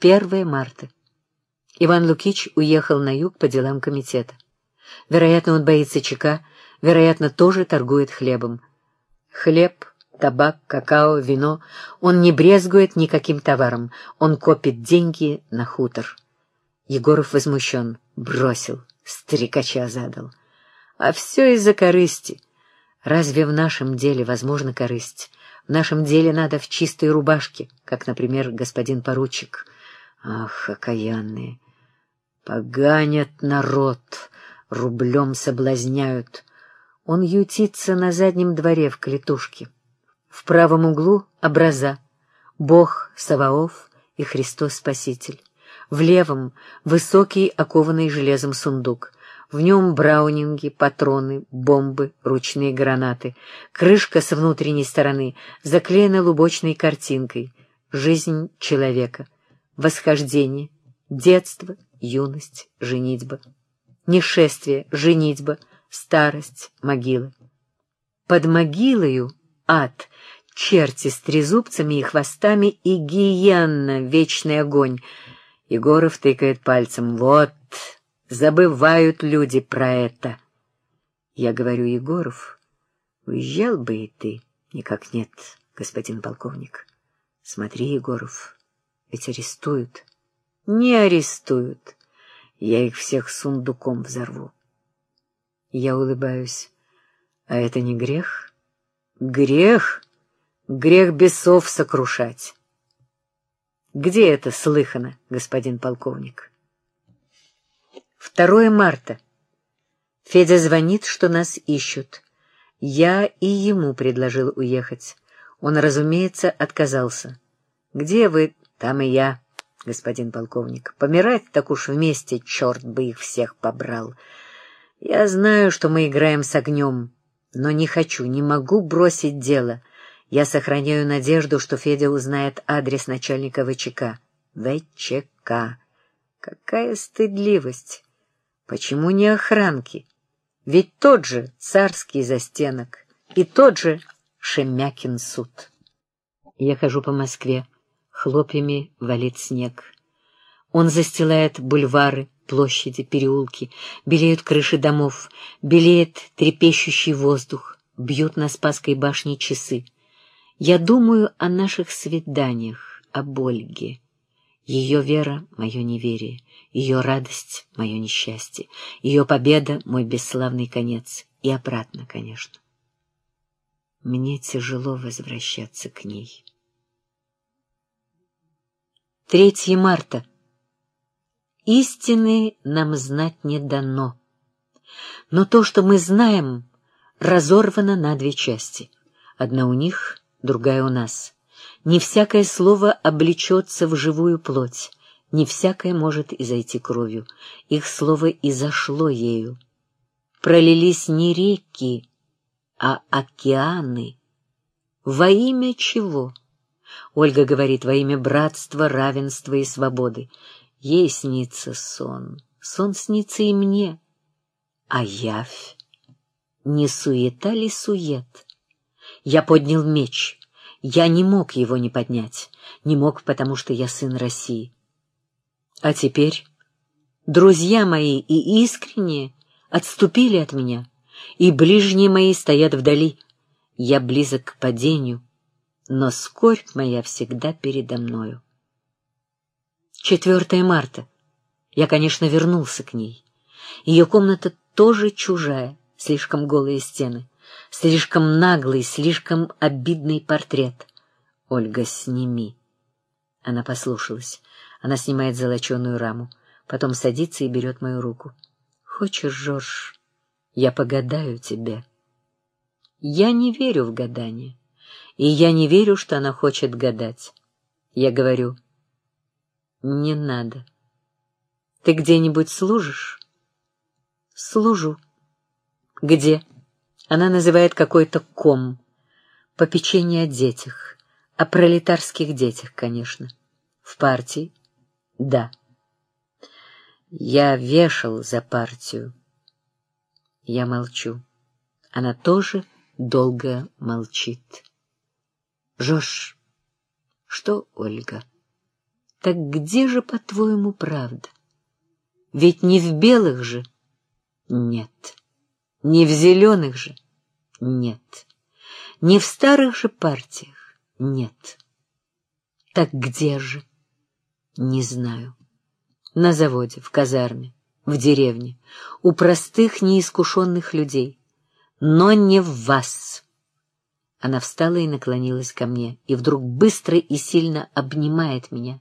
1 марта. Иван Лукич уехал на юг по делам комитета. Вероятно, он боится ЧК, вероятно, тоже торгует хлебом. Хлеб, табак, какао, вино — он не брезгует никаким товаром, он копит деньги на хутор. Егоров возмущен, бросил, старикача задал. А все из-за корысти. Разве в нашем деле возможна корысть? В нашем деле надо в чистой рубашке, как, например, господин поручик. Ах, окаянные! Поганят народ, рублем соблазняют. Он ютится на заднем дворе в клетушке. В правом углу — образа, Бог, Саваоф и Христос Спаситель. В левом — высокий, окованный железом сундук. В нем браунинги, патроны, бомбы, ручные гранаты. Крышка с внутренней стороны заклеена лубочной картинкой. Жизнь человека. Восхождение. Детство, юность, женитьба. Нешествие, женитьба, старость, могила. Под могилою ад, черти с трезубцами и хвостами и гиенна, вечный огонь. Егоров тыкает пальцем. Вот, забывают люди про это. Я говорю, Егоров, уезжал бы и ты. Никак нет, господин полковник. Смотри, Егоров, ведь арестуют. Не арестуют. Я их всех сундуком взорву. Я улыбаюсь. А это не грех? Грех, грех бесов сокрушать. Где это слыхано, господин полковник? 2 марта. Федя звонит, что нас ищут. Я и ему предложил уехать. Он, разумеется, отказался. Где вы? Там и я, господин полковник. Помирать так уж вместе, черт бы их всех побрал. Я знаю, что мы играем с огнем. Но не хочу, не могу бросить дело. Я сохраняю надежду, что Федя узнает адрес начальника ВЧК. ВЧК. Какая стыдливость! Почему не охранки? Ведь тот же царский застенок и тот же Шемякин суд. Я хожу по Москве, хлопьями валит снег. Он застилает бульвары, площади, переулки, белеют крыши домов, белеет трепещущий воздух, бьют на Спасской башне часы. Я думаю о наших свиданиях, об Ольге. Ее вера — мое неверие, ее радость — мое несчастье, ее победа — мой бесславный конец. И обратно, конечно. Мне тяжело возвращаться к ней. 3 марта. Истины нам знать не дано. Но то, что мы знаем, разорвано на две части. Одна у них, другая у нас. Не всякое слово облечется в живую плоть, не всякое может изойти кровью. Их слово изошло ею. Пролились не реки, а океаны. Во имя чего? Ольга говорит, во имя братства, равенства и свободы. Ей снится сон, сон снится и мне. А явь? Не суета ли сует? Я поднял меч. Я не мог его не поднять. Не мог, потому что я сын России. А теперь друзья мои и искренние отступили от меня, и ближние мои стоят вдали. Я близок к падению, но скорбь моя всегда передо мною. 4 марта. Я, конечно, вернулся к ней. Ее комната тоже чужая, слишком голые стены, слишком наглый, слишком обидный портрет. Ольга, сними. Она послушалась. Она снимает золоченую раму, потом садится и берет мою руку. Хочешь, Жорж, я погадаю тебе. Я не верю в гадание, и я не верю, что она хочет гадать. Я говорю — не надо. Ты где-нибудь служишь? Служу. Где? Она называет какой-то ком. Попечение о детях. О пролетарских детях, конечно. В партии? Да. Я вешал за партию. Я молчу. Она тоже долго молчит. Жош, что, Ольга? Так где же, по-твоему, правда? Ведь не в белых же? Нет. Не в зеленых же? Нет. Не в старых же партиях? Нет. Так где же? Не знаю. На заводе, в казарме, в деревне, у простых неискушенных людей. Но не в вас. Она встала и наклонилась ко мне, и вдруг быстро и сильно обнимает меня.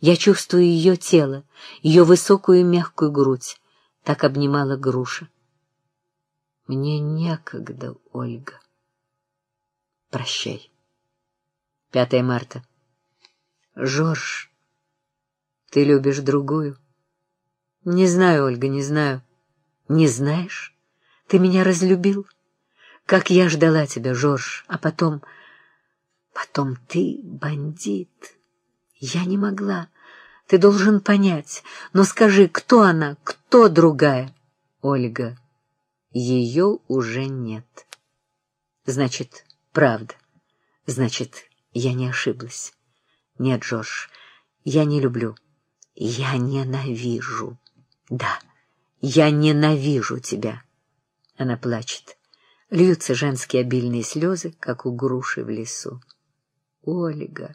Я чувствую ее тело, ее высокую мягкую грудь. Так обнимала груша. Мне некогда, Ольга. Прощай. 5 марта. Жорж, ты любишь другую? Не знаю, Ольга, не знаю. Не знаешь? Ты меня разлюбил? Как я ждала тебя, Жорж, а потом... Потом ты бандит. Я не могла. Ты должен понять. Но скажи, кто она, кто другая? Ольга. Ее уже нет. Значит, правда. Значит, я не ошиблась. Нет, Джордж, я не люблю. Я ненавижу. Да, я ненавижу тебя. Она плачет. Льются женские обильные слезы, как у груши в лесу. Ольга...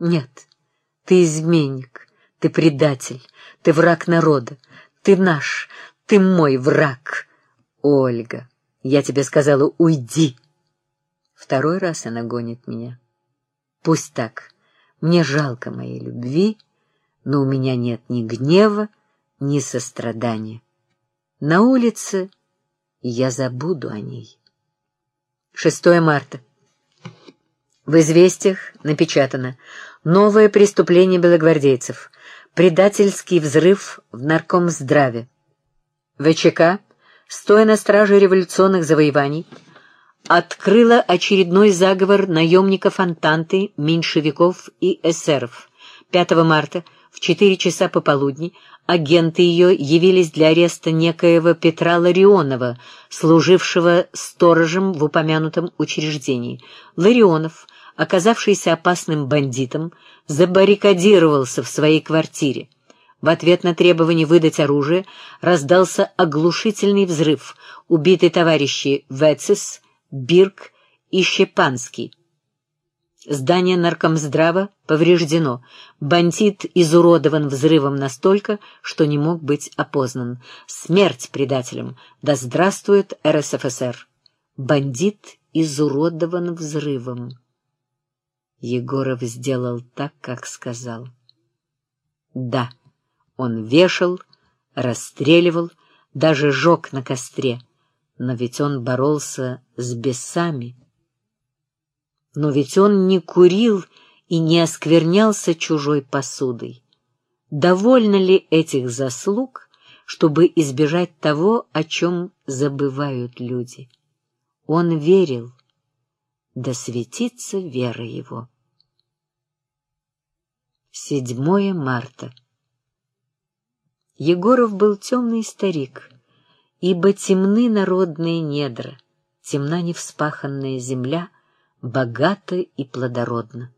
Нет, ты изменник, ты предатель, ты враг народа, ты наш, ты мой враг. Ольга, я тебе сказала, уйди. Второй раз она гонит меня. Пусть так, мне жалко моей любви, но у меня нет ни гнева, ни сострадания. На улице я забуду о ней. 6 марта. В известиях напечатано «Новое преступление белогвардейцев. Предательский взрыв в наркомздраве». ВЧК, стоя на страже революционных завоеваний, открыла очередной заговор наемников Антанты, меньшевиков и эсеров. 5 марта в 4 часа пополудни агенты ее явились для ареста некоего Петра Ларионова, служившего сторожем в упомянутом учреждении. Ларионов оказавшийся опасным бандитом, забаррикадировался в своей квартире. В ответ на требование выдать оружие раздался оглушительный взрыв. Убиты товарищи Вецис, Бирк и Щепанский. Здание наркомздрава повреждено. Бандит изуродован взрывом настолько, что не мог быть опознан. Смерть предателям! Да здравствует РСФСР! Бандит изуродован взрывом. Егоров сделал так, как сказал. Да, он вешал, расстреливал, даже жег на костре, но ведь он боролся с бесами. Но ведь он не курил и не осквернялся чужой посудой. Довольно ли этих заслуг, чтобы избежать того, о чем забывают люди? Он верил, да светится вера его. 7 марта. Егоров был темный старик, ибо темны народные недра, темна невспаханная земля, богата и плодородна.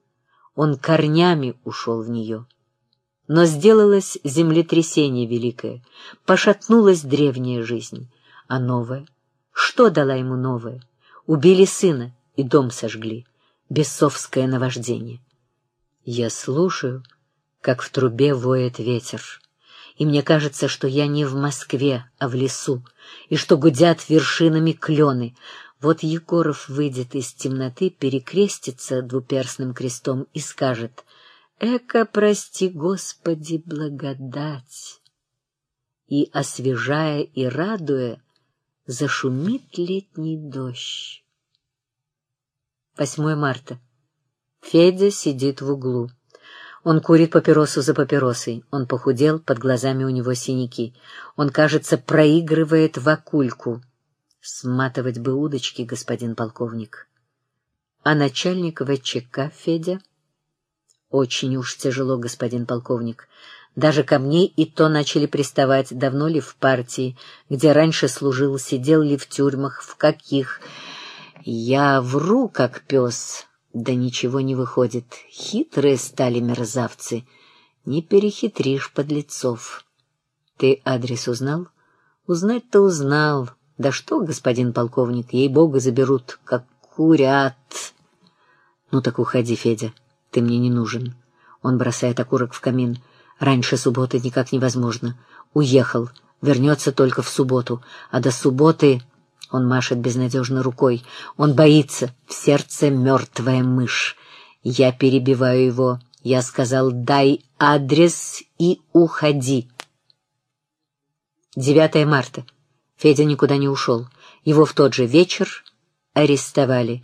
Он корнями ушел в нее. Но сделалось землетрясение великое, пошатнулась древняя жизнь, а новая? Что дала ему новая? Убили сына и дом сожгли. Бесовское наваждение. Я слушаю, как в трубе воет ветер, и мне кажется, что я не в Москве, а в лесу, и что гудят вершинами клены. Вот Егоров выйдет из темноты, перекрестится двуперстным крестом и скажет «Эка, прости, Господи, благодать!» И, освежая и радуя, зашумит летний дождь. 8 марта. Федя сидит в углу. Он курит папиросу за папиросой. Он похудел, под глазами у него синяки. Он, кажется, проигрывает в акульку. Сматывать бы удочки, господин полковник. А начальник ВЧК Федя? Очень уж тяжело, господин полковник. Даже ко мне и то начали приставать, давно ли в партии, где раньше служил, сидел ли в тюрьмах, в каких. Я вру, как пес, да ничего не выходит. Хитрые стали мерзавцы. Не перехитришь подлецов. Ты адрес узнал? Узнать-то узнал. Да что, господин полковник, ей-богу, заберут, как курят. Ну так уходи, Федя, ты мне не нужен. Он бросает окурок в камин. Раньше субботы никак невозможно. Уехал, вернется только в субботу, а до субботы... Он машет безнадежно рукой. Он боится. В сердце мертвая мышь. Я перебиваю его. Я сказал, дай адрес и уходи. 9 марта. Федя никуда не ушел. Его в тот же вечер арестовали.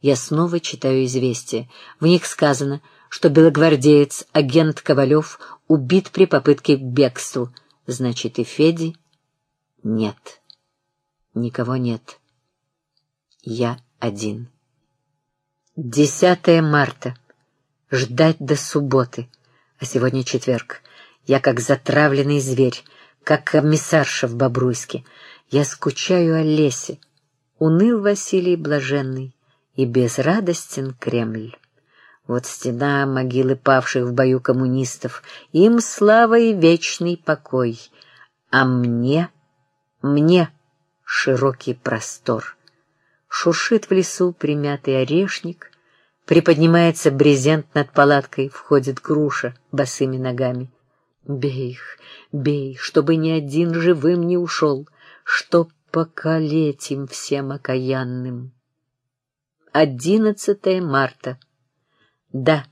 Я снова читаю известия. В них сказано, что белогвардеец, агент Ковалев, убит при попытке к бегству. Значит, и Феди нет. Никого нет. Я один. 10 марта. Ждать до субботы. А сегодня четверг. Я как затравленный зверь, как комиссарша в Бобруйске. Я скучаю о лесе. Уныл Василий Блаженный, и безрадостен Кремль. Вот стена могилы павших в бою коммунистов, им слава и вечный покой. А мне, мне широкий простор. Шуршит в лесу примятый орешник, Приподнимается брезент над палаткой, входит груша босыми ногами. Бей их, бей, чтобы ни один живым не ушел, Чтоб покалеть им всем окаянным. Одиннадцатое марта. Да,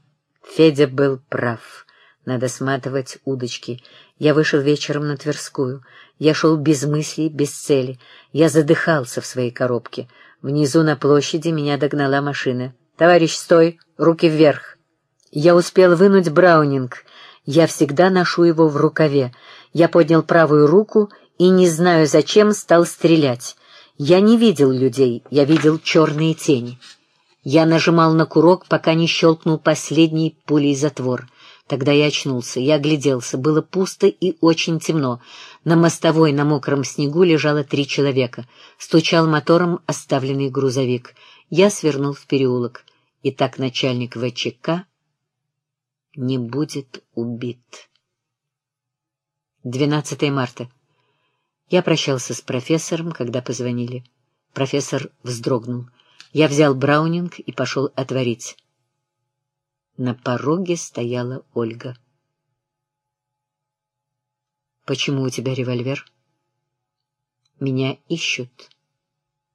Федя был прав. Надо сматывать удочки. Я вышел вечером на Тверскую. Я шел без мыслей, без цели. Я задыхался в своей коробке. Внизу на площади меня догнала машина. «Товарищ, стой! Руки вверх!» Я успел вынуть браунинг. Я всегда ношу его в рукаве. Я поднял правую руку и, не знаю зачем, стал стрелять. Я не видел людей, я видел черные тени. Я нажимал на курок, пока не щелкнул последний пулей затвор. Тогда я очнулся, я огляделся. Было пусто и очень темно. На мостовой на мокром снегу лежало три человека. Стучал мотором оставленный грузовик. Я свернул в переулок. И так начальник ВЧК не будет убит. 12 марта. Я прощался с профессором, когда позвонили. Профессор вздрогнул. Я взял браунинг и пошел отворить. На пороге стояла Ольга. «Почему у тебя револьвер?» «Меня ищут».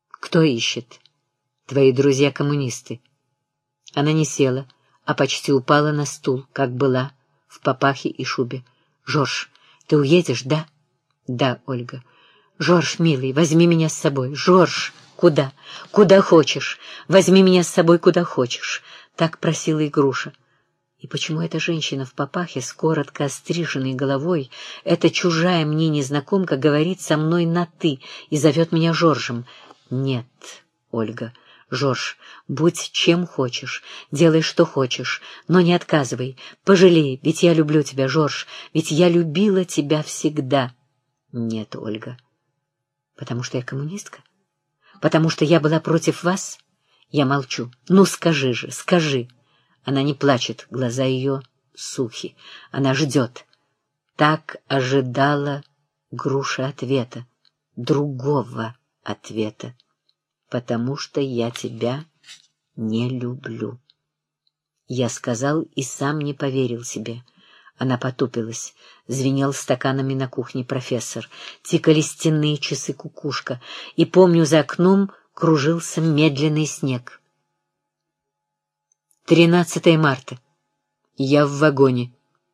«Кто ищет?» «Твои друзья-коммунисты». Она не села, а почти упала на стул, как была, в папахе и шубе. «Жорж, ты уедешь, да?» «Да, Ольга». «Жорж, милый, возьми меня с собой. Жорж, куда? Куда хочешь. Возьми меня с собой куда хочешь». Так просила Игруша. И почему эта женщина в папахе с коротко остриженной головой, эта чужая мне незнакомка, говорит со мной на «ты» и зовет меня Жоржем? Нет, Ольга, Жорж, будь чем хочешь, делай что хочешь, но не отказывай, пожалей, ведь я люблю тебя, Жорж, ведь я любила тебя всегда. Нет, Ольга, потому что я коммунистка, потому что я была против вас — я молчу. «Ну, скажи же, скажи!» Она не плачет, глаза ее сухи. Она ждет. Так ожидала груша ответа, другого ответа, потому что я тебя не люблю. Я сказал и сам не поверил себе. Она потупилась. Звенел стаканами на кухне профессор. Тикали стенные часы кукушка. И, помню, за окном кружился медленный снег. 13 марта. Я в вагоне.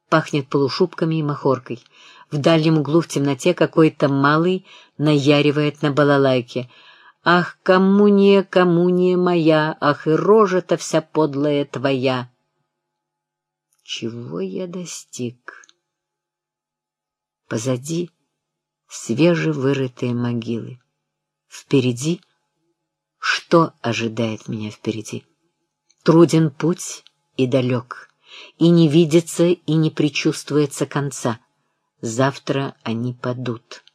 Пахнет полушубками и махоркой. В дальнем углу в темноте какой-то малый наяривает на балалайке. «Ах, коммуния, коммуния моя, ах, и рожа-то вся подлая твоя!» Чего я достиг? Позади свежевырытые могилы. Впереди — что ожидает меня впереди. Труден путь и далек, и не видится и не предчувствуется конца. Завтра они падут.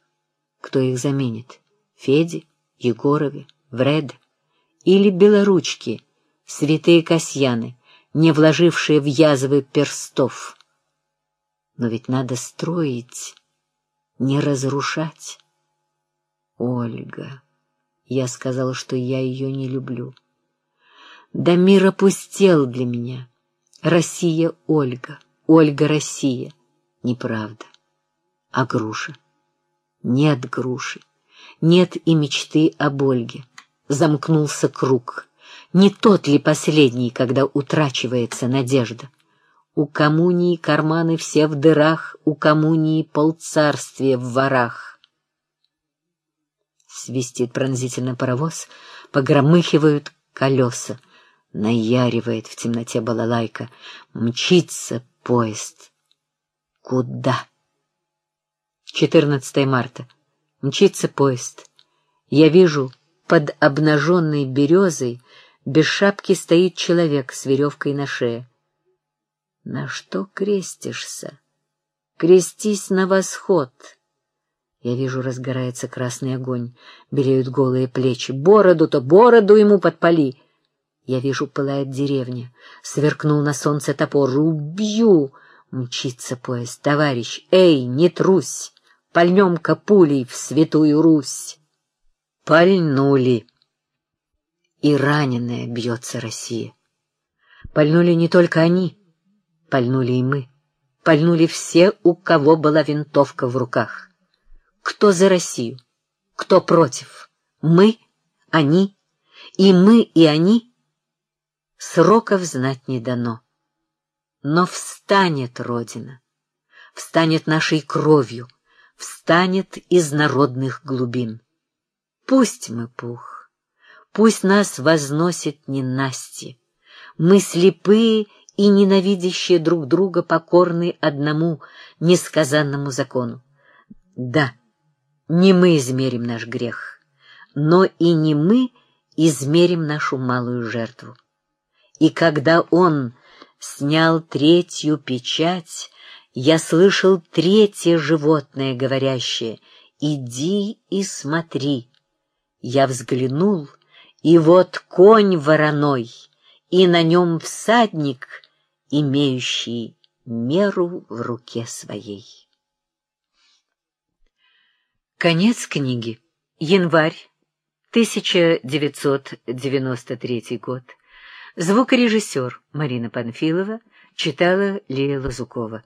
Кто их заменит? Феди, Егорове, Вреда? Или белоручки, святые касьяны, не вложившие в язвы перстов? Но ведь надо строить, не разрушать. Ольга. Я сказал, что я ее не люблю. Да мир опустел для меня. Россия — Ольга, Ольга — Россия. Неправда. А груша? Нет груши. Нет и мечты об Ольге. Замкнулся круг. Не тот ли последний, когда утрачивается надежда? У коммунии карманы все в дырах, у коммунии полцарствия в ворах. Свистит пронзительно паровоз, погромыхивают колеса, наяривает в темноте балалайка, мчится поезд. Куда? 14 марта. Мчится поезд. Я вижу, под обнаженной березой без шапки стоит человек с веревкой на шее. На что крестишься? Крестись на восход. Я вижу, разгорается красный огонь, белеют голые плечи. Бороду-то, бороду ему подпали. Я вижу, пылает деревня. Сверкнул на солнце топор. Убью! Мчится поезд. Товарищ, эй, не трусь! Пальнем-ка пулей в святую Русь. Пальнули. И раненая бьется Россия. Пальнули не только они, пальнули и мы. Пальнули все, у кого была винтовка в руках. Кто за Россию? Кто против? Мы, они, и мы, и они? Сроков знать не дано. Но встанет Родина, встанет нашей кровью, встанет из народных глубин. Пусть мы пух, пусть нас возносит ненастье. Мы слепые и ненавидящие друг друга покорны одному несказанному закону. Да, не мы измерим наш грех, но и не мы измерим нашу малую жертву. И когда он снял третью печать, я слышал третье животное, говорящее «Иди и смотри». Я взглянул, и вот конь вороной, и на нем всадник, имеющий меру в руке своей. Конец книги. Январь 1993 год. Звукорежиссер Марина Панфилова читала Лия Лазукова.